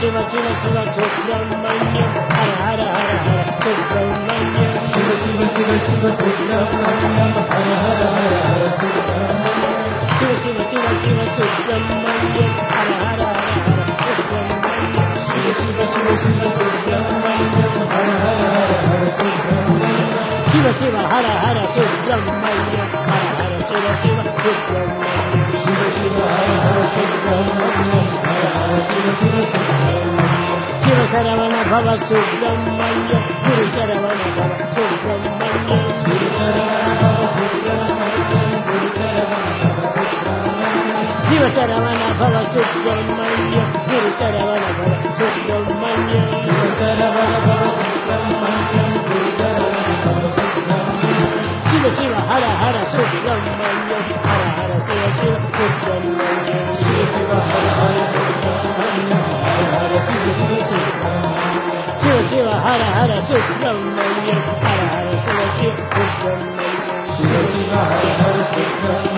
Shiva Shiva Shiva Subramanya Hara Hara Hara Hara Subramanya Shiva Shiva Shiva Shiva Subramanya Hara Hara Hara Hara Subramanya Shiva Shiva Shiva Shiva Subramanya Hara Hara Hara Hara Subramanya Shiva Shiva Shiva Shiva Subramanya Hara Hara Hara Hara Subramanya Shiva Shiva Hara Hara Subramanya Hara Hara Shiva Shiva Subramanya Shiva Bhava Subrahmanyam Guru Saravana Bhava Subrahmanyam Shiva Saravana Bhava Subrahmanyam Guru Saravana Bhava Subrahmanyam Shiva Saravana Bhava Subrahmanyam Guru Saravana Bhava Subrahmanyam Shiva Saravana Bhava Subrahmanyam Guru Saravana Bhava Subrahmanyam Shiva Shiva Hara Hara Subrahmanyam Hara Hara Shiva Shiva Subrahmanyam Krishna, Hare Krishna,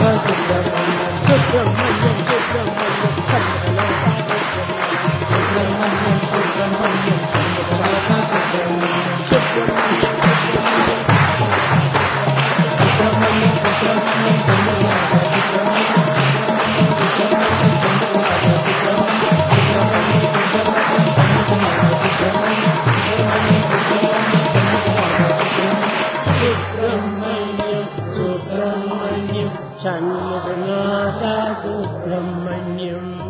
Subramaniam Subramaniam Subramaniam सङ्गनाता Subrahmanyam